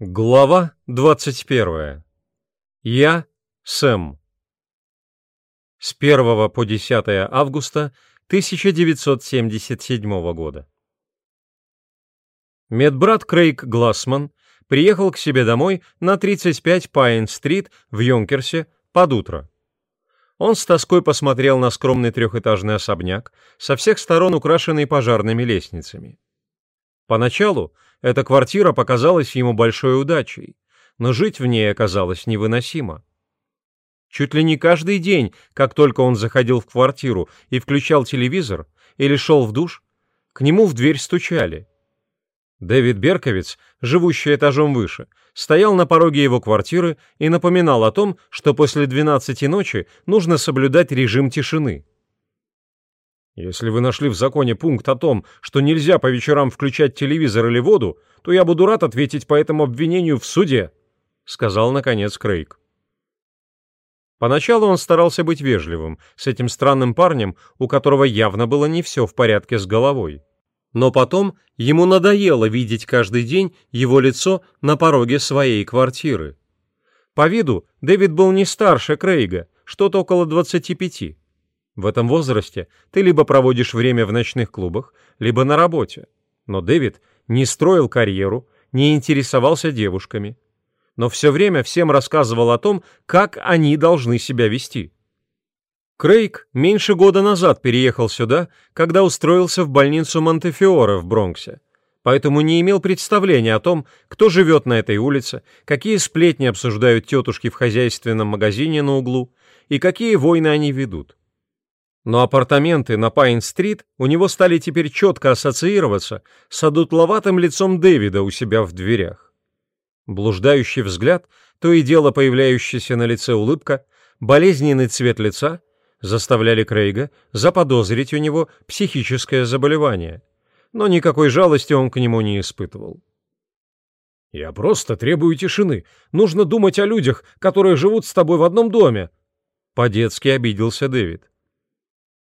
Глава 21. Я Сэм. С 1 по 10 августа 1977 года. Медбрат Крейг Глассман приехал к себе домой на 35 Пайн-стрит в Йонкерсе под утро. Он с тоской посмотрел на скромный трехэтажный особняк, со всех сторон украшенный пожарными лестницами. Поначалу эта квартира показалась ему большой удачей, но жить в ней оказалось невыносимо. Чуть ли не каждый день, как только он заходил в квартиру и включал телевизор или шел в душ, к нему в дверь стучали. Дэвид Берковиц, живущий этажом выше, стоял на пороге его квартиры и напоминал о том, что после 12 ночи нужно соблюдать режим тишины. Если вы нашли в законе пункт о том, что нельзя по вечерам включать телевизор или воду, то я буду рад ответить по этому обвинению в суде», — сказал, наконец, Крейг. Поначалу он старался быть вежливым с этим странным парнем, у которого явно было не все в порядке с головой. Но потом ему надоело видеть каждый день его лицо на пороге своей квартиры. По виду Дэвид был не старше Крейга, что-то около 25. В этом возрасте ты либо проводишь время в ночных клубах, либо на работе. Но Дэвид не строил карьеру, не интересовался девушками. Но все время всем рассказывал о том, как они должны себя вести. Крейг меньше года назад переехал сюда, когда устроился в больницу Монтефиоре в Бронксе, поэтому не имел представления о том, кто живет на этой улице, какие сплетни обсуждают тетушки в хозяйственном магазине на углу и какие войны они ведут. Но апартаменты на Пайн-стрит у него стали теперь четко ассоциироваться с одутловатым лицом Дэвида у себя в дверях. Блуждающий взгляд, то и дело появляющаяся на лице улыбка, болезненный цвет лица заставляли Крейга заподозрить у него психическое заболевание, но никакой жалости он к нему не испытывал. «Я просто требую тишины. Нужно думать о людях, которые живут с тобой в одном доме», — по-детски обиделся Дэвид.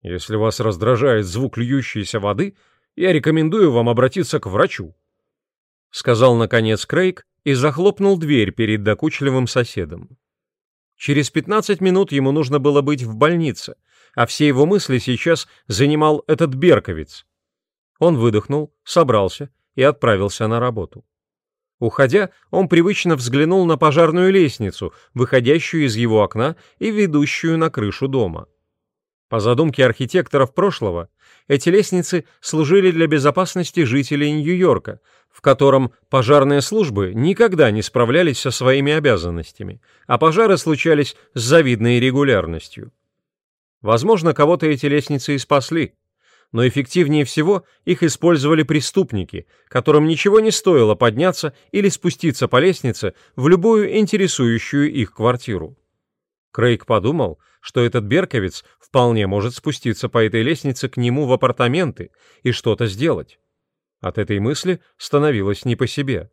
Если вас раздражает звук льющейся воды, я рекомендую вам обратиться к врачу», — сказал, наконец, Крейг и захлопнул дверь перед докучливым соседом. Через 15 минут ему нужно было быть в больнице, а все его мысли сейчас занимал этот Берковиц. Он выдохнул, собрался и отправился на работу. Уходя, он привычно взглянул на пожарную лестницу, выходящую из его окна и ведущую на крышу дома. По задумке архитекторов прошлого, эти лестницы служили для безопасности жителей Нью-Йорка, в котором пожарные службы никогда не справлялись со своими обязанностями, а пожары случались с завидной регулярностью. Возможно, кого-то эти лестницы и спасли, но эффективнее всего их использовали преступники, которым ничего не стоило подняться или спуститься по лестнице в любую интересующую их квартиру. Крейг подумал, что этот Берковиц вполне может спуститься по этой лестнице к нему в апартаменты и что-то сделать. От этой мысли становилось не по себе.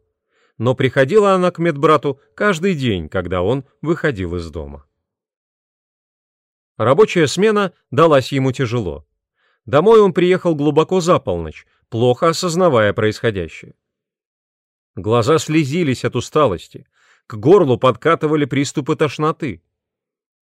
Но приходила она к медбрату каждый день, когда он выходил из дома. Рабочая смена далась ему тяжело. Домой он приехал глубоко за полночь, плохо осознавая происходящее. Глаза слезились от усталости, к горлу подкатывали приступы тошноты.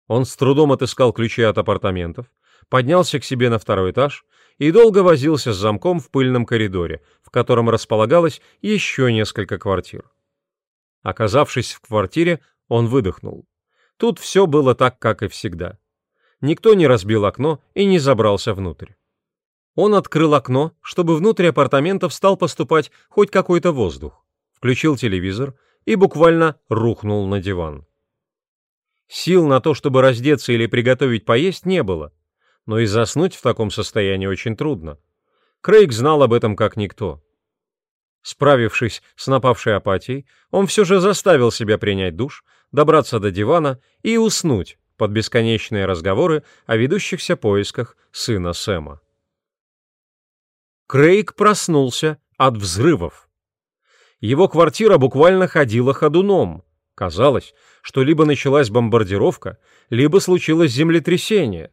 Он с трудом отыскал ключи от апартаментов, поднялся к себе на второй этаж и долго возился с замком в пыльном коридоре, в котором располагалось еще несколько квартир. Оказавшись в квартире, он выдохнул. Тут все было так, как и всегда. Никто не разбил окно и не забрался внутрь. Он открыл окно, чтобы внутрь апартаментов стал поступать хоть какой-то воздух, включил телевизор и буквально рухнул на диван. Сил на то, чтобы раздеться или приготовить поесть, не было, но и заснуть в таком состоянии очень трудно. Крейг знал об этом как никто. Справившись с напавшей апатией, он все же заставил себя принять душ, добраться до дивана и уснуть под бесконечные разговоры о ведущихся поисках сына Сэма. Крейг проснулся от взрывов. Его квартира буквально ходила ходуном. Казалось, что либо началась бомбардировка, либо случилось землетрясение.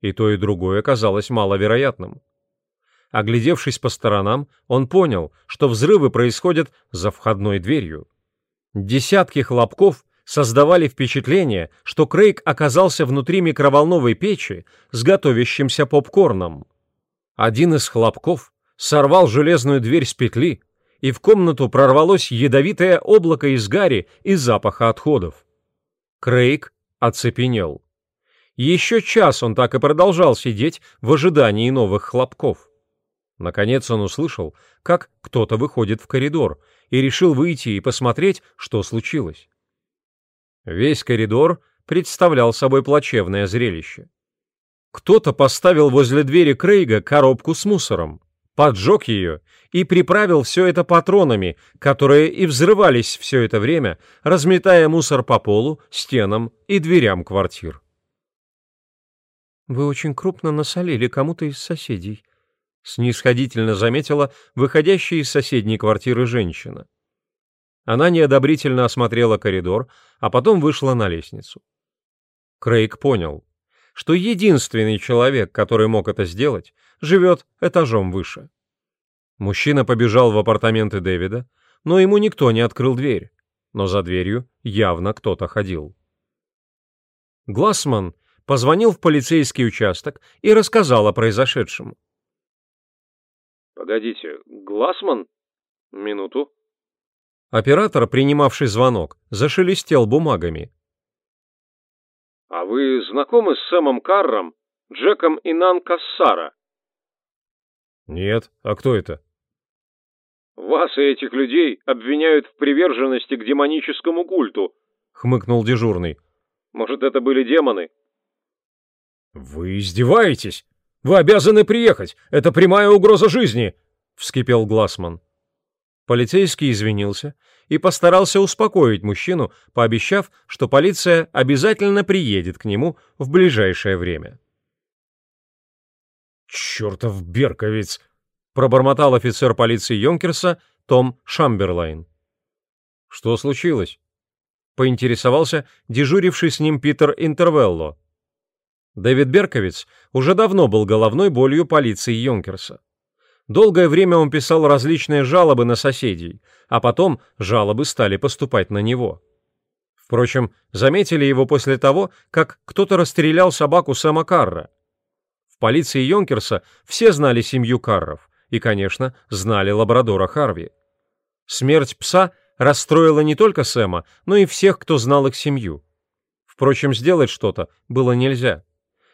И то, и другое казалось маловероятным. Оглядевшись по сторонам, он понял, что взрывы происходят за входной дверью. Десятки хлопков создавали впечатление, что Крейг оказался внутри микроволновой печи с готовящимся попкорном. Один из хлопков сорвал железную дверь с петли, и в комнату прорвалось ядовитое облако из гари и запаха отходов. Крейг оцепенел. Еще час он так и продолжал сидеть в ожидании новых хлопков. Наконец он услышал, как кто-то выходит в коридор, и решил выйти и посмотреть, что случилось. Весь коридор представлял собой плачевное зрелище. Кто-то поставил возле двери Крейга коробку с мусором, поджег ее и приправил все это патронами, которые и взрывались все это время, разметая мусор по полу, стенам и дверям квартир. «Вы очень крупно насолили кому-то из соседей», — снисходительно заметила выходящая из соседней квартиры женщина. Она неодобрительно осмотрела коридор, а потом вышла на лестницу. Крейг понял, что единственный человек, который мог это сделать, живет этажом выше. Мужчина побежал в апартаменты Дэвида, но ему никто не открыл дверь, но за дверью явно кто-то ходил. Глассман позвонил в полицейский участок и рассказал о произошедшем. «Погодите, Глассман? Минуту». Оператор, принимавший звонок, зашелестел бумагами. «А вы знакомы с Сэмом Карром, Джеком Инан Кассара?» «Нет, а кто это?» «Вас и этих людей обвиняют в приверженности к демоническому культу», — хмыкнул дежурный. «Может, это были демоны?» «Вы издеваетесь? Вы обязаны приехать! Это прямая угроза жизни!» — вскипел Глассман. Полицейский извинился и постарался успокоить мужчину, пообещав, что полиция обязательно приедет к нему в ближайшее время. «Чертов Берковиц!» — пробормотал офицер полиции Йонкерса Том Шамберлайн. «Что случилось?» — поинтересовался дежуривший с ним Питер Интервелло. Дэвид Берковиц уже давно был головной болью полиции Йонкерса. Долгое время он писал различные жалобы на соседей, а потом жалобы стали поступать на него. Впрочем, заметили его после того, как кто-то расстрелял собаку Сэма Карра. В полиции Йонкерса все знали семью Карров и, конечно, знали лабрадора Харви. Смерть пса расстроила не только Сэма, но и всех, кто знал их семью. Впрочем, сделать что-то было нельзя.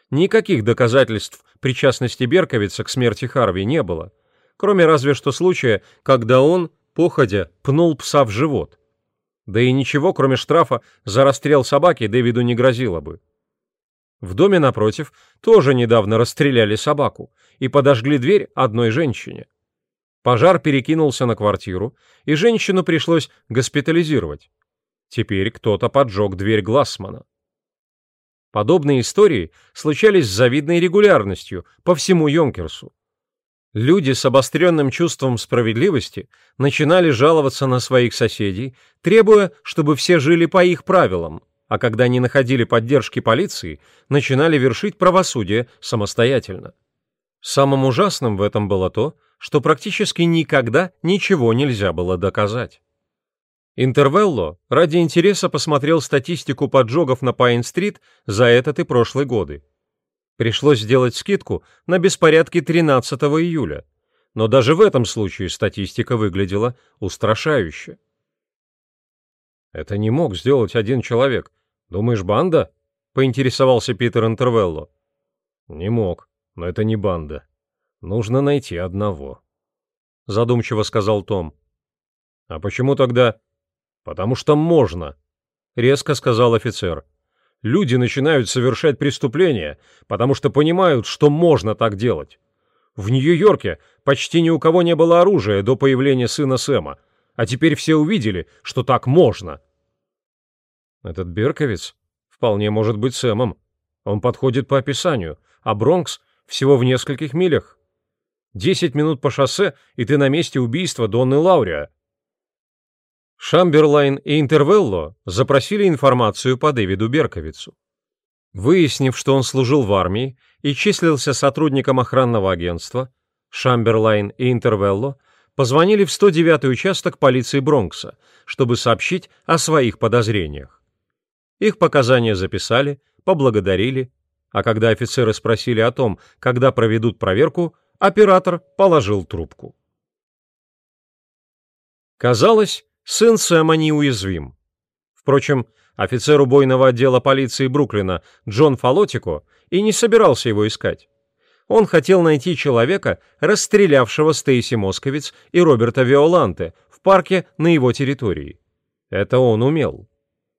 Никаких доказательств причастности Берковица к смерти Харви не было, кроме разве что случая, когда он, походя, пнул пса в живот. Да и ничего, кроме штрафа за расстрел собаки, Дэвиду не грозило бы. В доме напротив тоже недавно расстреляли собаку и подожгли дверь одной женщине. Пожар перекинулся на квартиру, и женщину пришлось госпитализировать. Теперь кто-то поджег дверь Глассмана. Подобные истории случались с завидной регулярностью по всему Йонкерсу. Люди с обостренным чувством справедливости начинали жаловаться на своих соседей, требуя, чтобы все жили по их правилам, а когда не находили поддержки полиции, начинали вершить правосудие самостоятельно. Самым ужасным в этом было то, что практически никогда ничего нельзя было доказать. Интервелло ради интереса посмотрел статистику поджогов на Пайн-стрит за этот и прошлый годы. Пришлось сделать скидку на беспорядки 13 июля, но даже в этом случае статистика выглядела устрашающе. «Это не мог сделать один человек. Думаешь, банда?» — поинтересовался Питер Интервелло. «Не мог, но это не банда. Нужно найти одного», — задумчиво сказал Том. «А почему тогда «Потому что можно», — резко сказал офицер. «Люди начинают совершать преступления, потому что понимают, что можно так делать. В Нью-Йорке почти ни у кого не было оружия до появления сына Сэма, а теперь все увидели, что так можно». Этот Берковиц вполне может быть Сэмом. Он подходит по описанию, а Бронкс всего в нескольких милях. Десять минут по шоссе, и ты на месте убийства Донны Лауриа. Шамберлайн и Интервелло запросили информацию по Дэвиду Берковицу. Выяснив, что он служил в армии и числился сотрудником охранного агентства, Шамберлайн и Интервелло позвонили в 109-й участок полиции Бронкса, чтобы сообщить о своих подозрениях. Их показания записали, поблагодарили, а когда офицеры спросили о том, когда проведут проверку, оператор положил трубку. Казалось, сын Сэма неуязвим. Впрочем, офицер убойного отдела полиции Бруклина Джон Фалотико и не собирался его искать. Он хотел найти человека, расстрелявшего Стейси Московиц и Роберта Виоланте в парке на его территории. Это он умел.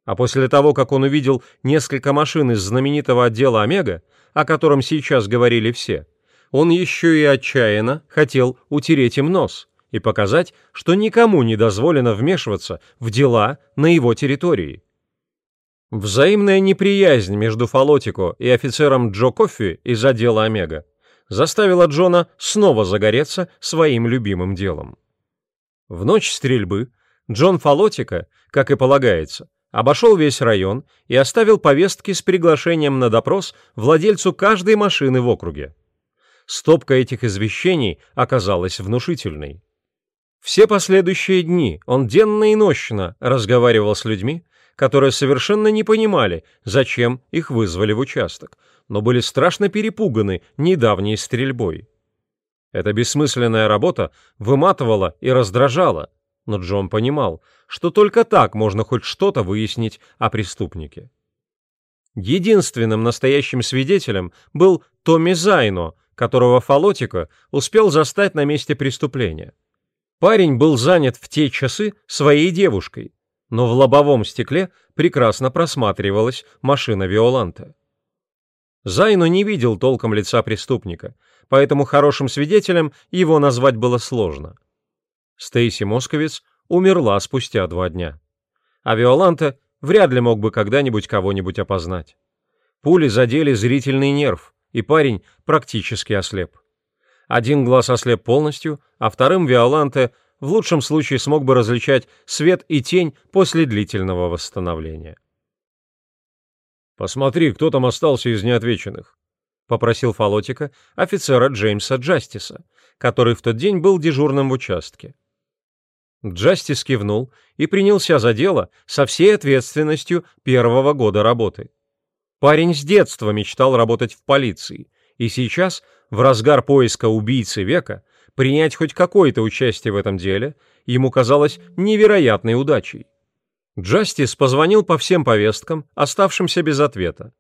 А после того, как он увидел несколько машин из знаменитого отдела «Омега», о котором сейчас говорили все, он еще и отчаянно хотел утереть им нос и показать, что никому не дозволено вмешиваться в дела на его территории. Взаимная неприязнь между Фалотико и офицером Джо Коффи из отдела «Омега» заставила Джона снова загореться своим любимым делом. В ночь стрельбы Джон Фалотика, как и полагается, обошел весь район и оставил повестки с приглашением на допрос владельцу каждой машины в округе. Стопка этих извещений оказалась внушительной. Все последующие дни он денно и нощно разговаривал с людьми, которые совершенно не понимали, зачем их вызвали в участок, но были страшно перепуганы недавней стрельбой. Эта бессмысленная работа выматывала и раздражала, но Джон понимал, что только так можно хоть что-то выяснить о преступнике. Единственным настоящим свидетелем был Томми Зайно, которого Фалотика успел застать на месте преступления. Парень был занят в те часы своей девушкой, но в лобовом стекле прекрасно просматривалась машина Виоланта. Зайну не видел толком лица преступника, поэтому хорошим свидетелем его назвать было сложно. Стейси Московец умерла спустя два дня. А Виоланта вряд ли мог бы когда-нибудь кого-нибудь опознать. Пули задели зрительный нерв, и парень практически ослеп. Один глаз ослеп полностью, а вторым Виоланте в лучшем случае смог бы различать свет и тень после длительного восстановления. «Посмотри, кто там остался из неотвеченных», — попросил Фалотика офицера Джеймса Джастиса, который в тот день был дежурным в участке. Джастис кивнул и принялся за дело со всей ответственностью первого года работы. Парень с детства мечтал работать в полиции, и сейчас, в разгар поиска убийцы века, принять хоть какое-то участие в этом деле ему казалось невероятной удачей. Джастис позвонил по всем повесткам, оставшимся без ответа.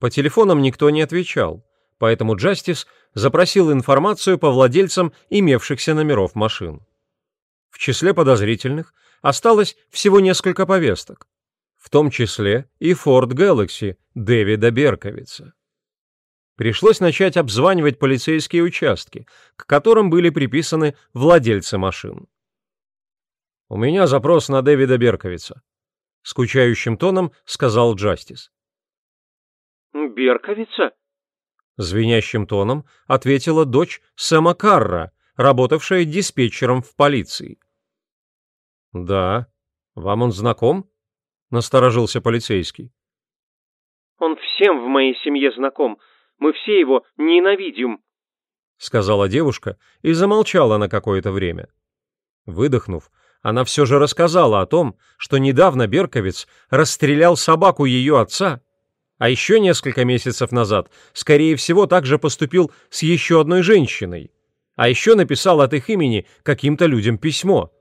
По телефонам никто не отвечал, поэтому Джастис запросил информацию по владельцам имевшихся номеров машин. В числе подозрительных осталось всего несколько повесток, в том числе и Ford Galaxy Дэвида Берковица. Пришлось начать обзванивать полицейские участки, к которым были приписаны владельцы машин. «У меня запрос на Дэвида Берковица», — скучающим тоном сказал Джастис. «Берковица?» — звенящим тоном ответила дочь Сэма Карра, работавшая диспетчером в полиции. «Да. Вам он знаком?» — насторожился полицейский. «Он всем в моей семье знаком. Мы все его ненавидим», — сказала девушка и замолчала на какое-то время. Выдохнув, она все же рассказала о том, что недавно Берковец расстрелял собаку ее отца, а еще несколько месяцев назад, скорее всего, также поступил с еще одной женщиной, а еще написал от их имени каким-то людям письмо.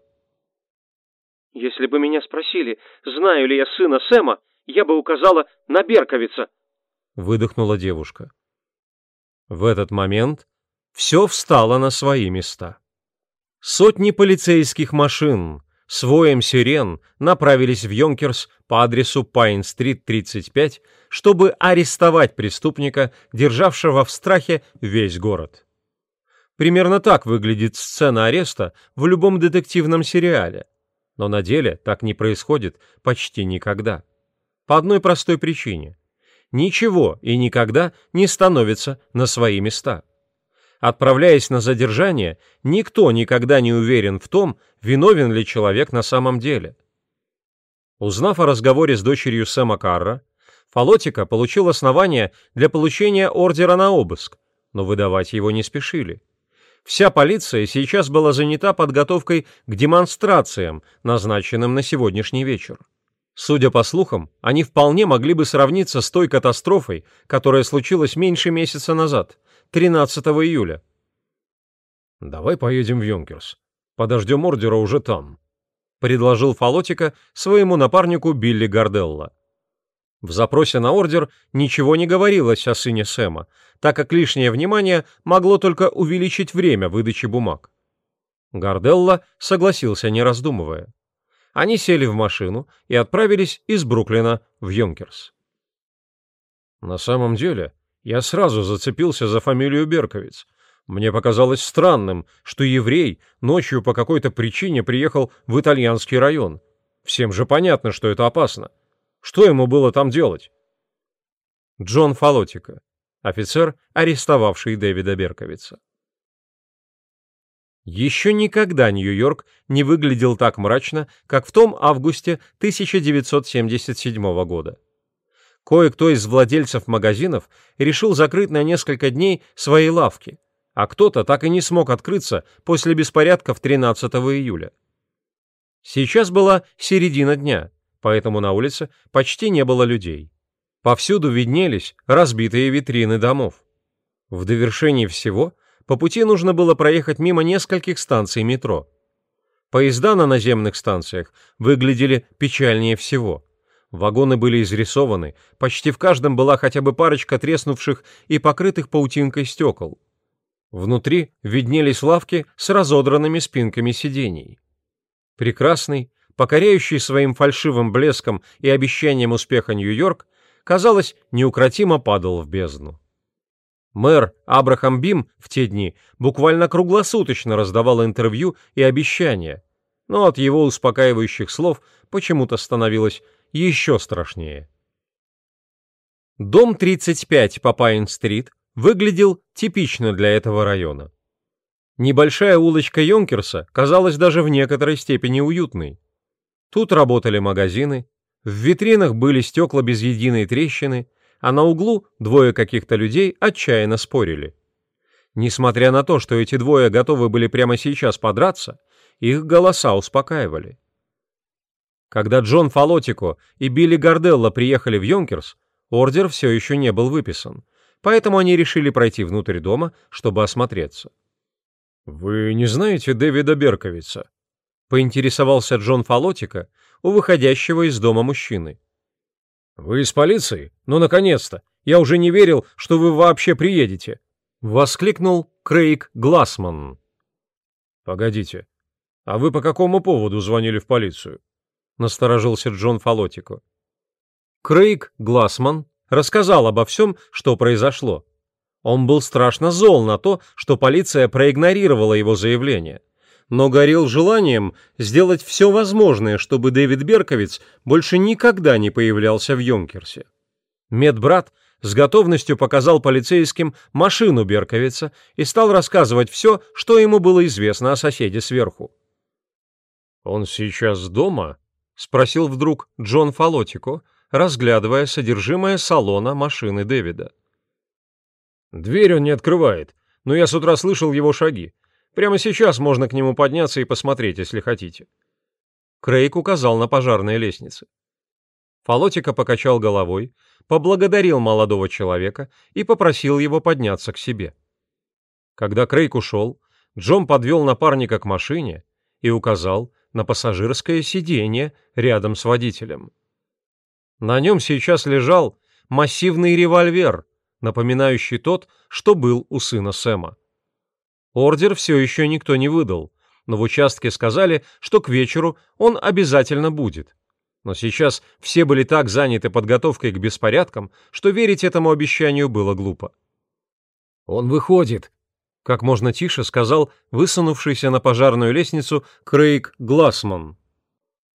«Если бы меня спросили, знаю ли я сына Сэма, я бы указала на Берковица», — выдохнула девушка. В этот момент все встало на свои места. Сотни полицейских машин с воем сирен направились в Йонкерс по адресу Пайн-стрит 35, чтобы арестовать преступника, державшего в страхе весь город. Примерно так выглядит сцена ареста в любом детективном сериале, но на деле так не происходит почти никогда. По одной простой причине ничего и никогда не становится на свои места. Отправляясь на задержание, никто никогда не уверен в том, виновен ли человек на самом деле. Узнав о разговоре с дочерью Сэма Карра, Фалотика получил основание для получения ордера на обыск, но выдавать его не спешили. Вся полиция сейчас была занята подготовкой к демонстрациям, назначенным на сегодняшний вечер. Судя по слухам, они вполне могли бы сравниться с той катастрофой, которая случилась меньше месяца назад, 13 июля. «Давай поедем в Йонкерс. Подождем ордера уже там», — предложил Фалотика своему напарнику Билли Гарделла. В запросе на ордер ничего не говорилось о сыне Сэма, так как лишнее внимание могло только увеличить время выдачи бумаг. Гарделла согласился, не раздумывая. Они сели в машину и отправились из Бруклина в Йонкерс. На самом деле, я сразу зацепился за фамилию Берковиц. Мне показалось странным, что еврей ночью по какой-то причине приехал в итальянский район. Всем же понятно, что это опасно. Что ему было там делать? Джон Фалотика, офицер, арестовавший Дэвида Берковица. Еще никогда Нью-Йорк не выглядел так мрачно, как в том августе 1977 года. Кое-кто из владельцев магазинов решил закрыть на несколько дней свои лавки, а кто-то так и не смог открыться после беспорядков 13 июля. Сейчас была середина дня, поэтому на улице почти не было людей. Повсюду виднелись разбитые витрины домов. В довершении всего по пути нужно было проехать мимо нескольких станций метро. Поезда на наземных станциях выглядели печальнее всего. Вагоны были изрисованы, почти в каждом была хотя бы парочка треснувших и покрытых паутинкой стекол. Внутри виднелись лавки с разодранными спинками сидений. Прекрасный, покоряющий своим фальшивым блеском и обещанием успеха Нью-Йорк, казалось, неукротимо падал в бездну. Мэр Абрахам Бим в те дни буквально круглосуточно раздавал интервью и обещания, но от его успокаивающих слов почему-то становилось еще страшнее. Дом 35 по Пайн-стрит выглядел типично для этого района. Небольшая улочка Йонкерса казалась даже в некоторой степени уютной. Тут работали магазины, в витринах были стекла без единой трещины, а на углу двое каких-то людей отчаянно спорили. Несмотря на то, что эти двое готовы были прямо сейчас подраться, их голоса успокаивали. Когда Джон Фалотико и Билли Гарделла приехали в Йонкерс, ордер все еще не был выписан, поэтому они решили пройти внутрь дома, чтобы осмотреться. «Вы не знаете Дэвида Берковица?» — поинтересовался Джон Фалотика у выходящего из дома мужчины. «Вы из полиции? Ну, наконец-то! Я уже не верил, что вы вообще приедете!» — воскликнул Крейг Глассман. «Погодите, а вы по какому поводу звонили в полицию?» — насторожился Джон Фалотико. Крейг Глассман рассказал обо всем, что произошло. Он был страшно зол на то, что полиция проигнорировала его заявление но горел желанием сделать все возможное, чтобы Дэвид Берковиц больше никогда не появлялся в Йонкерсе. Медбрат с готовностью показал полицейским машину Берковица и стал рассказывать все, что ему было известно о соседе сверху. «Он сейчас дома?» — спросил вдруг Джон Фалотико, разглядывая содержимое салона машины Дэвида. «Дверь он не открывает, но я с утра слышал его шаги. Прямо сейчас можно к нему подняться и посмотреть, если хотите. Крейг указал на пожарные лестницы. Фалотика покачал головой, поблагодарил молодого человека и попросил его подняться к себе. Когда Крейг ушел, Джон подвел напарника к машине и указал на пассажирское сиденье рядом с водителем. На нем сейчас лежал массивный револьвер, напоминающий тот, что был у сына Сэма. Ордер все еще никто не выдал, но в участке сказали, что к вечеру он обязательно будет. Но сейчас все были так заняты подготовкой к беспорядкам, что верить этому обещанию было глупо. «Он выходит», — как можно тише сказал высунувшийся на пожарную лестницу Крейг Глассман.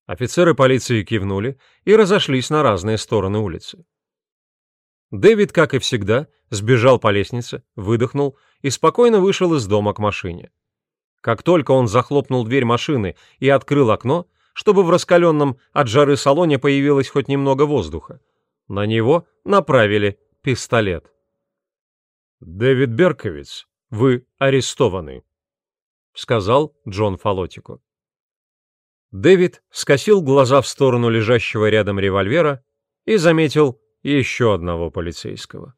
Офицеры полиции кивнули и разошлись на разные стороны улицы. Дэвид, как и всегда, сбежал по лестнице, выдохнул и спокойно вышел из дома к машине. Как только он захлопнул дверь машины и открыл окно, чтобы в раскаленном от жары салоне появилось хоть немного воздуха, на него направили пистолет. «Дэвид Берковиц, вы арестованы», — сказал Джон Фалотико. Дэвид скосил глаза в сторону лежащего рядом револьвера и заметил еще одного полицейского.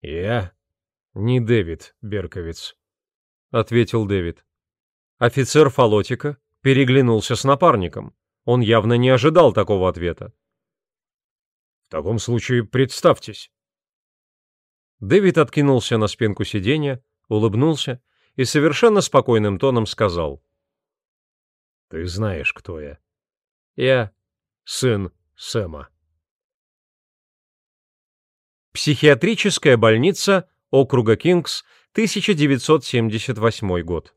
«Я не Дэвид Берковиц», — ответил Дэвид. Офицер Фалотика переглянулся с напарником. Он явно не ожидал такого ответа. «В таком случае представьтесь». Дэвид откинулся на спинку сиденья, улыбнулся и совершенно спокойным тоном сказал. Ты знаешь, кто я. Я сын Сэма. Психиатрическая больница округа Кингс, 1978 год.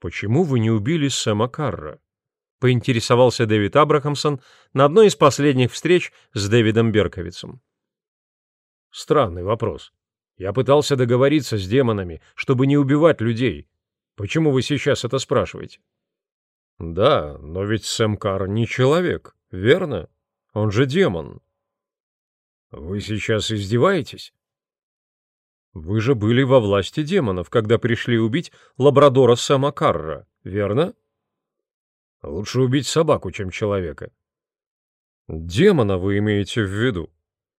«Почему вы не убили Сэма Карра?» — поинтересовался Дэвид Абрахамсон на одной из последних встреч с Дэвидом Берковицем. «Странный вопрос. Я пытался договориться с демонами, чтобы не убивать людей, Почему вы сейчас это спрашиваете? Да, но ведь Сэм Кар не человек, верно? Он же демон. Вы сейчас издеваетесь? Вы же были во власти демонов, когда пришли убить лабрадора Сэма верно? Лучше убить собаку, чем человека. Демона вы имеете в виду.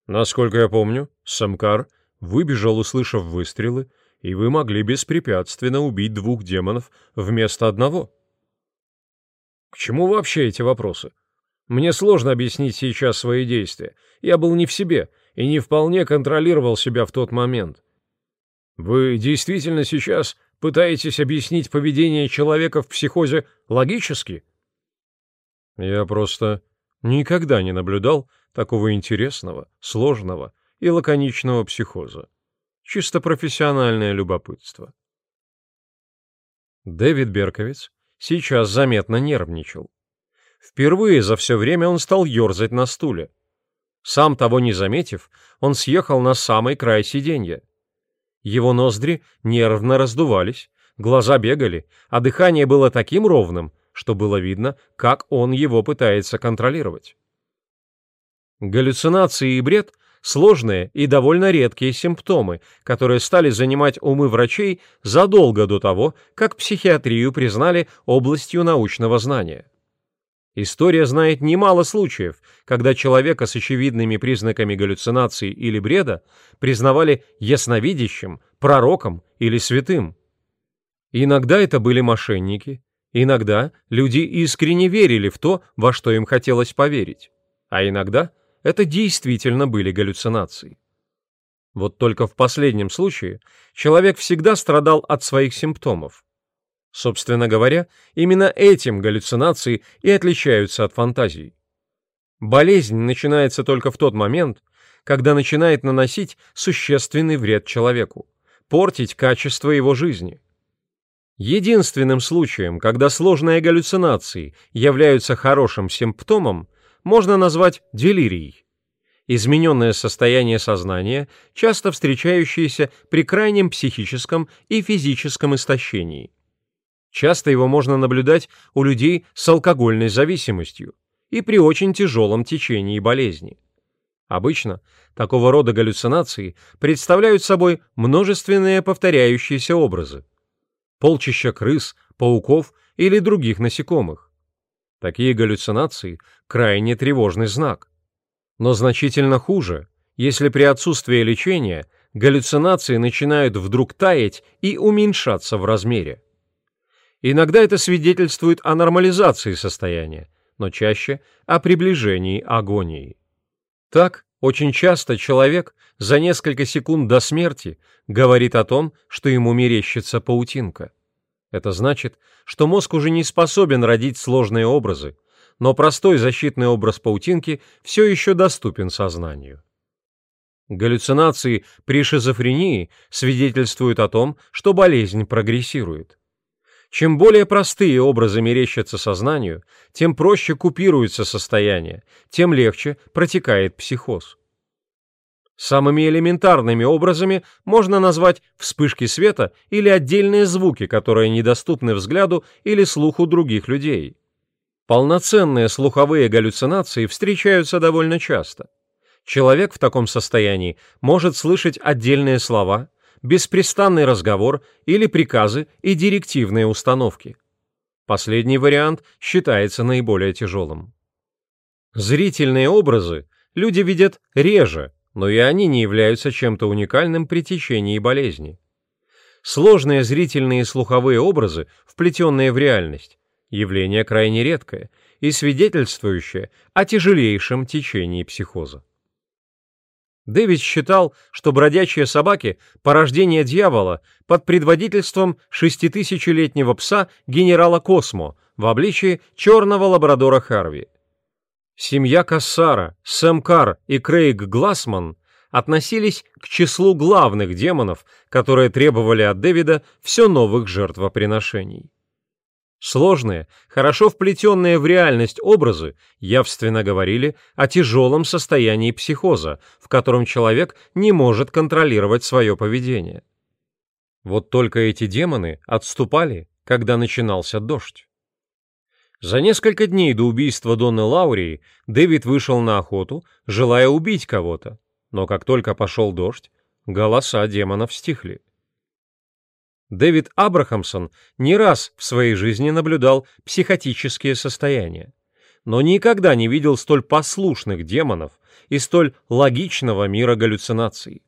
Насколько я помню, Самкар выбежал, услышав выстрелы, и вы могли беспрепятственно убить двух демонов вместо одного. К чему вообще эти вопросы? Мне сложно объяснить сейчас свои действия. Я был не в себе и не вполне контролировал себя в тот момент. Вы действительно сейчас пытаетесь объяснить поведение человека в психозе логически? Я просто никогда не наблюдал такого интересного, сложного и лаконичного психоза. Чисто профессиональное любопытство. Дэвид Берковиц сейчас заметно нервничал. Впервые за все время он стал ерзать на стуле. Сам того не заметив, он съехал на самый край сиденья. Его ноздри нервно раздувались, глаза бегали, а дыхание было таким ровным, что было видно, как он его пытается контролировать. Галлюцинации и бред сложные и довольно редкие симптомы, которые стали занимать умы врачей задолго до того, как психиатрию признали областью научного знания. История знает немало случаев, когда человека с очевидными признаками галлюцинации или бреда признавали ясновидящим, пророком или святым. Иногда это были мошенники, иногда люди искренне верили в то, во что им хотелось поверить, а иногда – это действительно были галлюцинации. Вот только в последнем случае человек всегда страдал от своих симптомов. Собственно говоря, именно этим галлюцинации и отличаются от фантазий. Болезнь начинается только в тот момент, когда начинает наносить существенный вред человеку, портить качество его жизни. Единственным случаем, когда сложные галлюцинации являются хорошим симптомом, можно назвать делирией. Измененное состояние сознания, часто встречающееся при крайнем психическом и физическом истощении. Часто его можно наблюдать у людей с алкогольной зависимостью и при очень тяжелом течении болезни. Обычно такого рода галлюцинации представляют собой множественные повторяющиеся образы. Полчища крыс, пауков или других насекомых. Такие галлюцинации – крайне тревожный знак. Но значительно хуже, если при отсутствии лечения галлюцинации начинают вдруг таять и уменьшаться в размере. Иногда это свидетельствует о нормализации состояния, но чаще о приближении агонии. Так, очень часто человек за несколько секунд до смерти говорит о том, что ему мерещится паутинка. Это значит, что мозг уже не способен родить сложные образы, но простой защитный образ паутинки все еще доступен сознанию. Галлюцинации при шизофрении свидетельствуют о том, что болезнь прогрессирует. Чем более простые образы мерещатся сознанию, тем проще купируется состояние, тем легче протекает психоз. Самыми элементарными образами можно назвать вспышки света или отдельные звуки, которые недоступны взгляду или слуху других людей. Полноценные слуховые галлюцинации встречаются довольно часто. Человек в таком состоянии может слышать отдельные слова, беспрестанный разговор или приказы и директивные установки. Последний вариант считается наиболее тяжелым. Зрительные образы люди видят реже, но и они не являются чем-то уникальным при течении болезни. Сложные зрительные и слуховые образы, вплетенные в реальность, явление крайне редкое и свидетельствующее о тяжелейшем течении психоза. Дэвид считал, что бродячие собаки – порождение дьявола под предводительством шеститысячелетнего пса генерала Космо в обличии черного лабрадора Харви. Семья Кассара, Сэм Кар и Крейг Глассман относились к числу главных демонов, которые требовали от Дэвида все новых жертвоприношений. Сложные, хорошо вплетенные в реальность образы явственно говорили о тяжелом состоянии психоза, в котором человек не может контролировать свое поведение. Вот только эти демоны отступали, когда начинался дождь. За несколько дней до убийства Донны Лаурии Дэвид вышел на охоту, желая убить кого-то, но как только пошел дождь, голоса демонов стихли. Дэвид Абрахамсон не раз в своей жизни наблюдал психотические состояния, но никогда не видел столь послушных демонов и столь логичного мира галлюцинаций.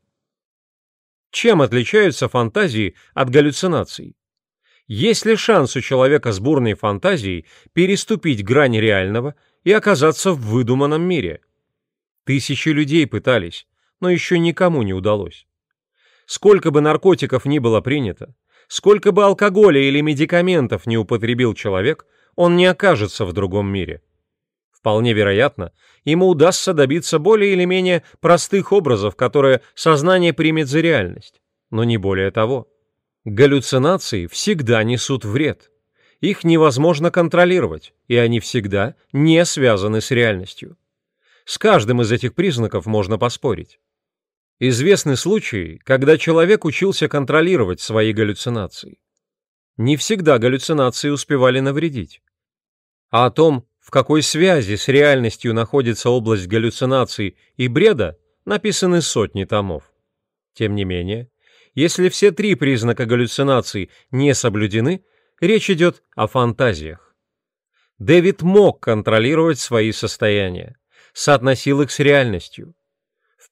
Чем отличаются фантазии от галлюцинаций? Есть ли шанс у человека с бурной фантазией переступить грань реального и оказаться в выдуманном мире? Тысячи людей пытались, но еще никому не удалось. Сколько бы наркотиков ни было принято, сколько бы алкоголя или медикаментов не употребил человек, он не окажется в другом мире. Вполне вероятно, ему удастся добиться более или менее простых образов, которые сознание примет за реальность, но не более того. Галлюцинации всегда несут вред. Их невозможно контролировать, и они всегда не связаны с реальностью. С каждым из этих признаков можно поспорить. Известны случаи, когда человек учился контролировать свои галлюцинации. Не всегда галлюцинации успевали навредить. А о том, в какой связи с реальностью находится область галлюцинаций и бреда, написаны сотни томов. Тем не менее, если все три признака галлюцинаций не соблюдены, речь идет о фантазиях. Дэвид мог контролировать свои состояния, соотносил их с реальностью,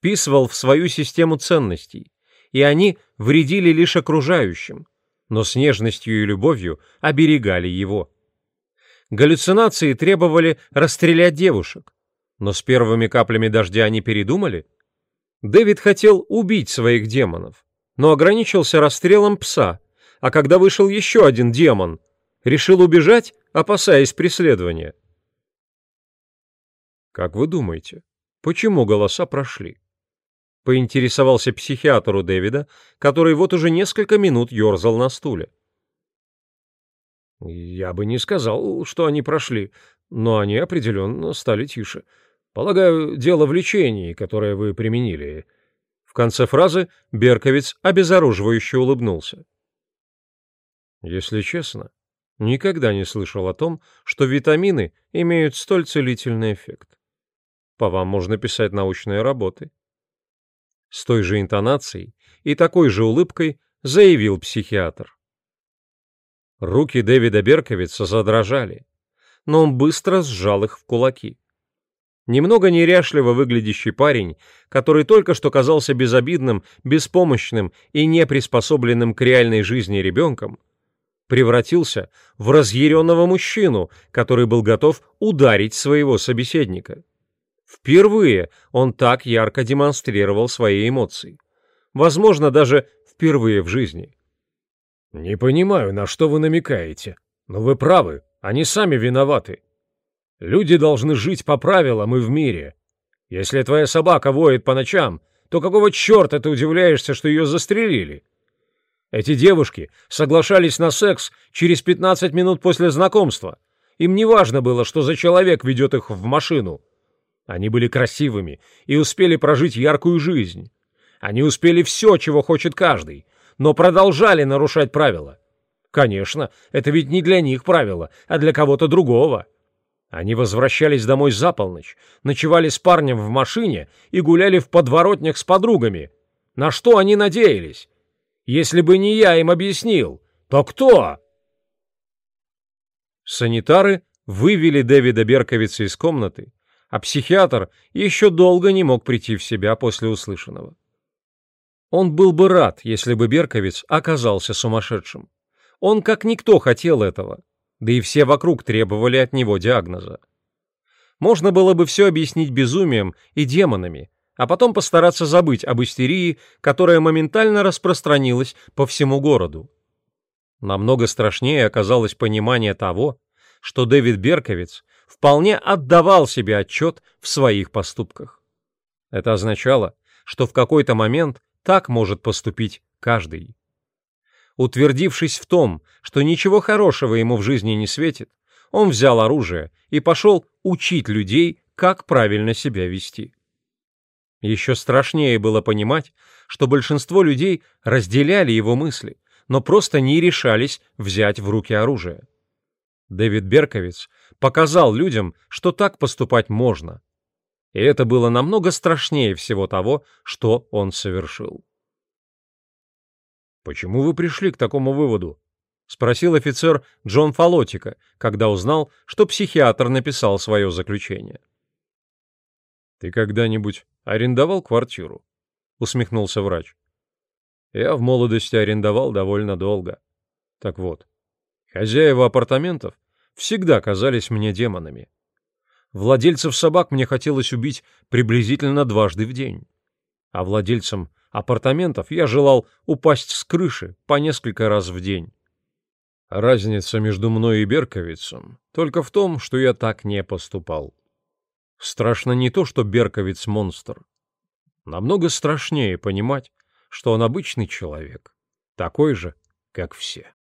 вписывал в свою систему ценностей, и они вредили лишь окружающим, но с нежностью и любовью оберегали его. Галлюцинации требовали расстрелять девушек, но с первыми каплями дождя они передумали. Дэвид хотел убить своих демонов, но ограничился расстрелом пса, а когда вышел еще один демон, решил убежать, опасаясь преследования. Как вы думаете, почему голоса прошли? Поинтересовался психиатр у Дэвида, который вот уже несколько минут ерзал на стуле. Я бы не сказал, что они прошли, но они определенно стали тише. Полагаю, дело в лечении, которое вы применили конце фразы Берковиц обезоруживающе улыбнулся. Если честно, никогда не слышал о том, что витамины имеют столь целительный эффект. По вам можно писать научные работы. С той же интонацией и такой же улыбкой заявил психиатр. Руки Дэвида Берковица задрожали, но он быстро сжал их в кулаки. Немного неряшливо выглядящий парень, который только что казался безобидным, беспомощным и неприспособленным к реальной жизни ребенком, превратился в разъяренного мужчину, который был готов ударить своего собеседника. Впервые он так ярко демонстрировал свои эмоции. Возможно, даже впервые в жизни. «Не понимаю, на что вы намекаете. Но вы правы, они сами виноваты. Люди должны жить по правилам и в мире. Если твоя собака воет по ночам, то какого черта ты удивляешься, что ее застрелили? Эти девушки соглашались на секс через 15 минут после знакомства. Им не важно было, что за человек ведет их в машину. Они были красивыми и успели прожить яркую жизнь. Они успели все, чего хочет каждый, но продолжали нарушать правила. Конечно, это ведь не для них правила, а для кого-то другого. Они возвращались домой за полночь, ночевали с парнем в машине и гуляли в подворотнях с подругами. На что они надеялись? Если бы не я им объяснил, то кто? Санитары вывели Дэвида Берковица из комнаты, а психиатр еще долго не мог прийти в себя после услышанного. Он был бы рад, если бы Берковиц оказался сумасшедшим. Он как никто хотел этого, да и все вокруг требовали от него диагноза. Можно было бы все объяснить безумием и демонами, а потом постараться забыть об истерии, которая моментально распространилась по всему городу. Намного страшнее оказалось понимание того, что Дэвид Берковиц вполне отдавал себе отчет в своих поступках. Это означало, что в какой-то момент так может поступить каждый. Утвердившись в том, что ничего хорошего ему в жизни не светит, он взял оружие и пошел учить людей, как правильно себя вести. Еще страшнее было понимать, что большинство людей разделяли его мысли, но просто не решались взять в руки оружие. Дэвид Берковиц показал людям, что так поступать можно. И это было намного страшнее всего того, что он совершил. «Почему вы пришли к такому выводу?» — спросил офицер Джон Фалотика, когда узнал, что психиатр написал свое заключение. «Ты когда-нибудь арендовал квартиру?» — усмехнулся врач. «Я в молодости арендовал довольно долго. Так вот, хозяева апартаментов всегда казались мне демонами. Владельцев собак мне хотелось убить приблизительно дважды в день. А владельцам апартаментов я желал упасть с крыши по несколько раз в день. Разница между мной и Берковицем только в том, что я так не поступал. Страшно не то, что Берковиц — монстр. Намного страшнее понимать, что он обычный человек, такой же, как все.